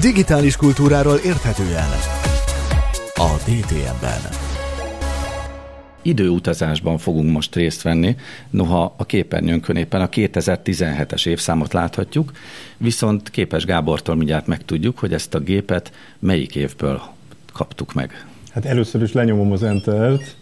Digitális kultúráról érthetően a DTM-ben. Időutazásban fogunk most részt venni, noha a képernyőnkön éppen a 2017-es évszámot láthatjuk, viszont Képes Gábortól mindjárt megtudjuk, hogy ezt a gépet melyik évből kaptuk meg. Hát először is lenyomom az Entert,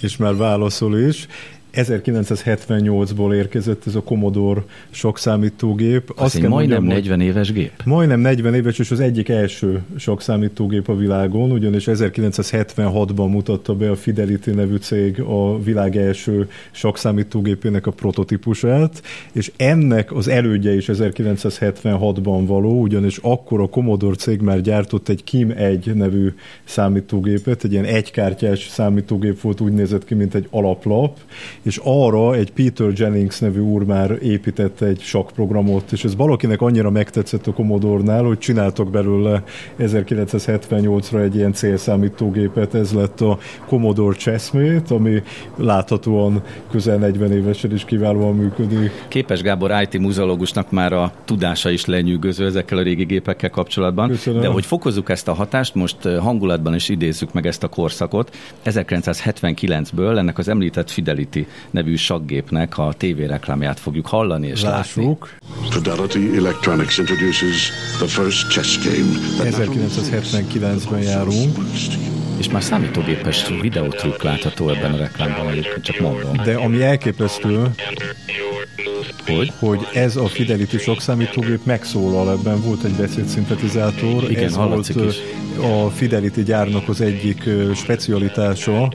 és már válaszol is. 1978-ból érkezett ez a Commodore sokszámítógép. Az Azt egy majdnem mondjam, 40 éves gép? Majdnem 40 éves, és az egyik első sokszámítógép a világon, ugyanis 1976-ban mutatta be a Fidelity nevű cég a világ első sokszámítógépének a prototípusát, és ennek az elődje is 1976-ban való, ugyanis akkor a Commodore cég már gyártott egy Kim 1 nevű számítógépet, egy ilyen egykártyás számítógép volt, úgy nézett ki, mint egy alaplap, és arra egy Peter Jennings nevű úr már épített egy sakprogramot, és ez valakinek annyira megtetszett a Commodore-nál, hogy csináltak belőle 1978-ra egy ilyen célszámítógépet, ez lett a Commodore Chessmate, ami láthatóan közel 40 évesen is kiválóan működik. Képes Gábor IT muzológusnak már a tudása is lenyűgöző ezekkel a régi gépekkel kapcsolatban, Köszönöm. de hogy fokozzuk ezt a hatást, most hangulatban is idézzük meg ezt a korszakot. 1979-ből ennek az említett Fidelity nevű saggépnek a tévéreklámját fogjuk hallani és Lássuk. látni. Fidelity Electronics introduces the first chess game. 1979-ben járunk. És már számítógépes videótrükk látható ebben a reklámban, csak mondom. De ami elképesztő, hogy? hogy ez a Fidelity sok számítógép megszólal, ebben volt egy beszédszintetizátor, Igen, ez volt is. a Fidelity gyárnak az egyik specialitása,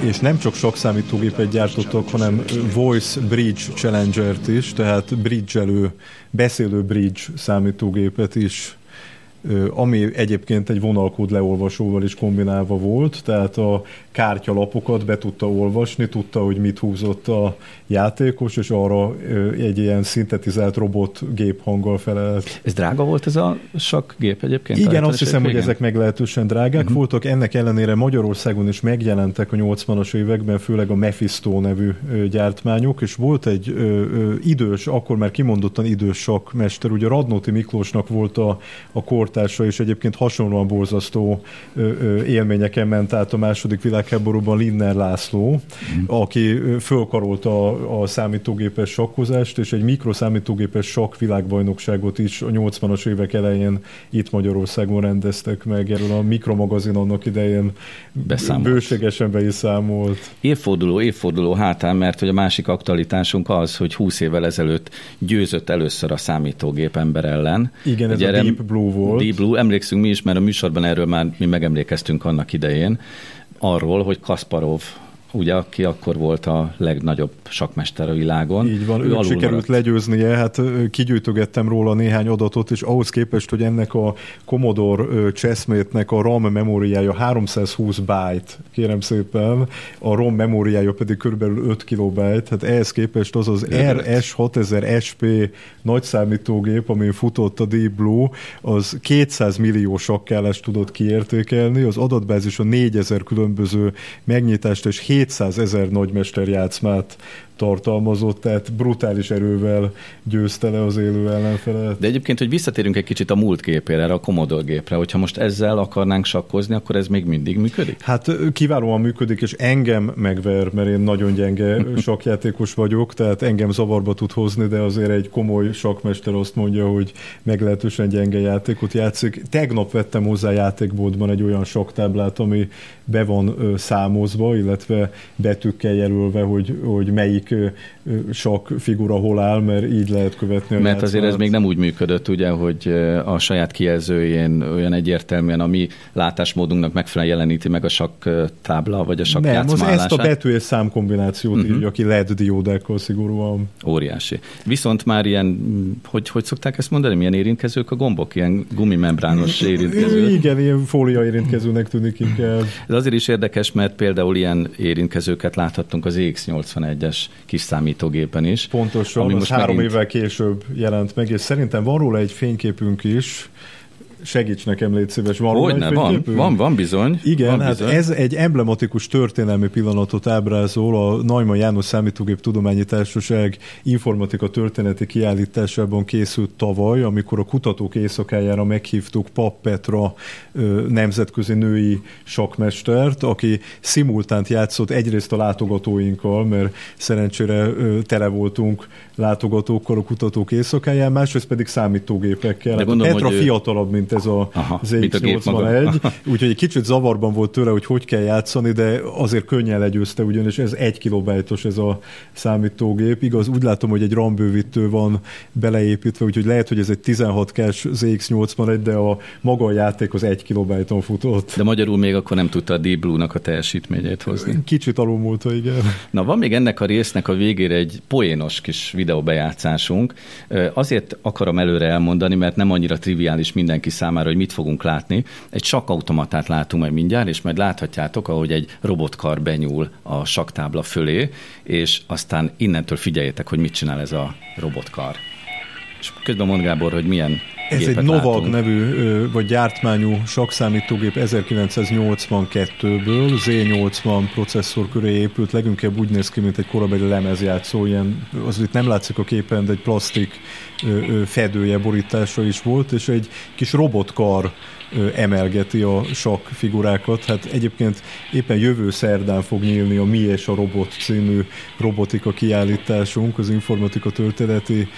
és nem csak sok számítógépet gyártottak, hanem Voice Bridge Challenger-t is, tehát bridge-elő, beszélő bridge számítógépet is ami egyébként egy vonalkód leolvasóval is kombinálva volt, tehát a kártyalapokat be tudta olvasni, tudta, hogy mit húzott a játékos, és arra egy ilyen szintetizált robot géphanggal felelt. Ez drága volt ez a sok gép egyébként? Igen, azt hiszem, hogy ezek meglehetősen drágák uh-huh. voltak. Ennek ellenére Magyarországon is megjelentek a 80-as években, főleg a Mephisto nevű gyártmányok, és volt egy ö, ö, idős, akkor már kimondottan idős sok mester, ugye Radnóti Miklósnak volt a, a kortársa, és egyébként hasonlóan borzasztó élményeken ment át a második világháborúban Linner László, uh-huh. aki fölkarolta a számítógépes sakkozást, és egy mikroszámítógépes sakk világbajnokságot is a 80-as évek elején itt Magyarországon rendeztek meg. Erről a mikromagazin annak idején Beszámolt. bőségesen be is számolt. Évforduló, évforduló hátán, mert hogy a másik aktualitásunk az, hogy 20 évvel ezelőtt győzött először a számítógép ember ellen. Igen, ez Ugye a Deep Blue volt. Deep Blue, emlékszünk mi is, mert a műsorban erről már mi megemlékeztünk annak idején, arról, hogy Kasparov ugye, aki akkor volt a legnagyobb sakmester a világon. Így van, ő őt sikerült maradt. legyőznie, hát kigyűjtögettem róla néhány adatot, és ahhoz képest, hogy ennek a Commodore Chessmate-nek a RAM memóriája 320 byte, kérem szépen, a ROM memóriája pedig körülbelül 5 kilobyte, hát ehhez képest az az RS6000 SP nagy számítógép, amin futott a Deep Blue, az 200 millió sakkállást tudott kiértékelni, az adatbázis a 4000 különböző megnyitást és 700 ezer nagymester játszmát tartalmazott, tehát brutális erővel győzte le az élő ellenfelet. De egyébként, hogy visszatérünk egy kicsit a múlt gépére, a Commodore gépre, hogyha most ezzel akarnánk sakkozni, akkor ez még mindig működik? Hát kiválóan működik, és engem megver, mert én nagyon gyenge sakjátékos vagyok, tehát engem zavarba tud hozni, de azért egy komoly sakmester azt mondja, hogy meglehetősen gyenge játékot játszik. Tegnap vettem hozzá játékboltban egy olyan saktáblát, ami be van számozva, illetve betűkkel jelölve, hogy, hogy melyik melyik sok figura hol áll, mert így lehet követni Mert azért ez még nem úgy működött, ugye, hogy a saját kijelzőjén olyan egyértelműen a mi látásmódunknak megfelelően jeleníti meg a sok tábla, vagy a sok Nem, az ezt a betű és számkombinációt uh-huh. írja ki LED diódákkal szigorúan. Óriási. Viszont már ilyen, hogy, hogy szokták ezt mondani, milyen érintkezők a gombok? Ilyen gumimembrános érintkező? Igen, ilyen fólia érintkezőnek tűnik inkább. Ez azért is érdekes, mert például ilyen érintkezőket láthattunk az EX81-es kis számítógépen is. Pontosan, ami most három megint... évvel később jelent meg, és szerintem van róla egy fényképünk is, segíts nekem, légy szíves. Van, Hogyne, van, van, van bizony. Igen, van hát bizony. ez egy emblematikus történelmi pillanatot ábrázol a Neumann János Számítógép Tudományi Társaság informatika történeti kiállításában készült tavaly, amikor a kutatók éjszakájára meghívtuk Pap Petra nemzetközi női sakmestert, aki szimultánt játszott egyrészt a látogatóinkkal, mert szerencsére tele voltunk látogatókkal a kutatók éjszakáján, másrészt pedig számítógépekkel. De hát gondolom, Petra fiatalabb, mint ez a Aha, ZX81, úgyhogy egy kicsit zavarban volt tőle, hogy hogy kell játszani, de azért könnyen legyőzte, ugyanis ez egy kilobájtos ez a számítógép. Igaz, úgy látom, hogy egy RAM bővítő van beleépítve, úgyhogy lehet, hogy ez egy 16 cache ZX81, de a maga a játék az egy kilobájton futott. De magyarul még akkor nem tudta a Deep Blue-nak a teljesítményét hozni. Kicsit alulmúlta, igen. Na, van még ennek a résznek a végére egy poénos kis videóbejátszásunk. Azért akarom előre elmondani, mert nem annyira triviális mindenki számára, hogy mit fogunk látni. Egy sakkautomatát látunk majd mindjárt, és majd láthatjátok, ahogy egy robotkar benyúl a saktábla fölé, és aztán innentől figyeljétek, hogy mit csinál ez a robotkar. És közben mond Gábor, hogy milyen ez egy Novag látunk. nevű, vagy gyártmányú sakszámítógép 1982-ből, Z80 processzor köré épült, leginkább úgy néz ki, mint egy korabeli lemezjátszó, ilyen, az itt nem látszik a képen, de egy plastik fedője, borítása is volt, és egy kis robotkar emelgeti a sok figurákat. Hát egyébként éppen jövő szerdán fog nyílni a Mi és a Robot című robotika kiállításunk, az informatika történeti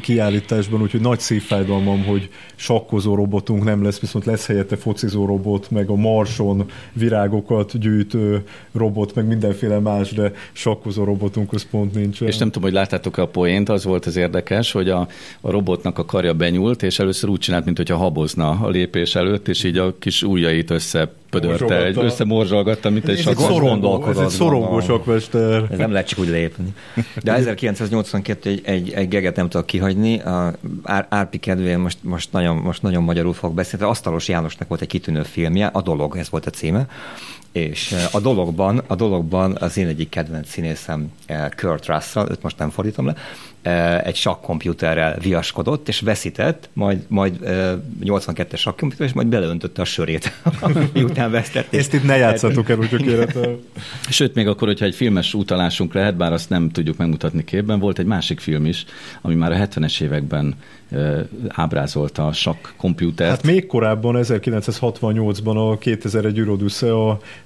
kiállításban, úgyhogy nagy szívfájdalmam, hogy sakkozó robotunk nem lesz, viszont lesz helyette focizó robot, meg a Marson virágokat gyűjtő robot, meg mindenféle más, de sakkozó robotunk az pont nincs. És nem tudom, hogy láttátok a poént, az volt az érdekes, hogy a, a robotnak a karja benyúlt, és először úgy csinált, mintha habozna a lépés előtt, és így a kis ujjait össze pödörte, egy összemorzsolgatta, mint egy szorongó. Ez egy szorongó sakmester. Ez nem lehet csak úgy lépni. De 1982 egy, egy, egy geget nem tudok kihagyni. A Árpi kedvéért most, most, nagyon, most nagyon magyarul fog beszélni. Asztalos Jánosnak volt egy kitűnő filmje, a dolog, ez volt a címe. És a dologban, a dologban az én egyik kedvenc színészem Kurt Russell, őt most nem fordítom le, egy sakkomputerrel viaskodott, és veszített, majd, majd 82-es sakkomputer, és majd beleöntötte a sörét, miután vesztett. Ezt itt ne játszatok el, úgyhogy kérhetem. Sőt, még akkor, hogyha egy filmes utalásunk lehet, bár azt nem tudjuk megmutatni képben, volt egy másik film is, ami már a 70-es években ábrázolta a sakk komputert. Hát még korábban, 1968-ban a 2001 Eurodusze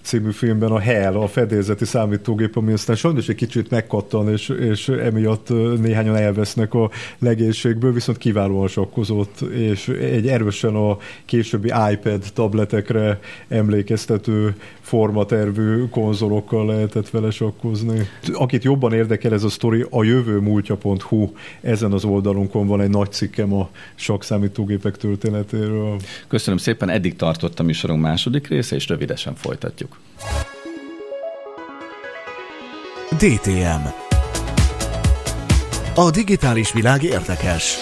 című filmben a Hell, a fedélzeti számítógép, ami aztán sajnos egy kicsit megkattan, és, és emiatt néhányan elvesznek a legénységből, viszont kiválóan sakkozott, és egy erősen a későbbi iPad tabletekre emlékeztető formatervű konzolokkal lehetett vele sakkozni. Akit jobban érdekel ez a sztori, a jövő múltja.hu, ezen az oldalunkon van egy nagy cikkem a sakszámítógépek történetéről. Köszönöm szépen, eddig tartott a műsorunk második része, és rövidesen folytatjuk. DTM A digitális világ érdekes.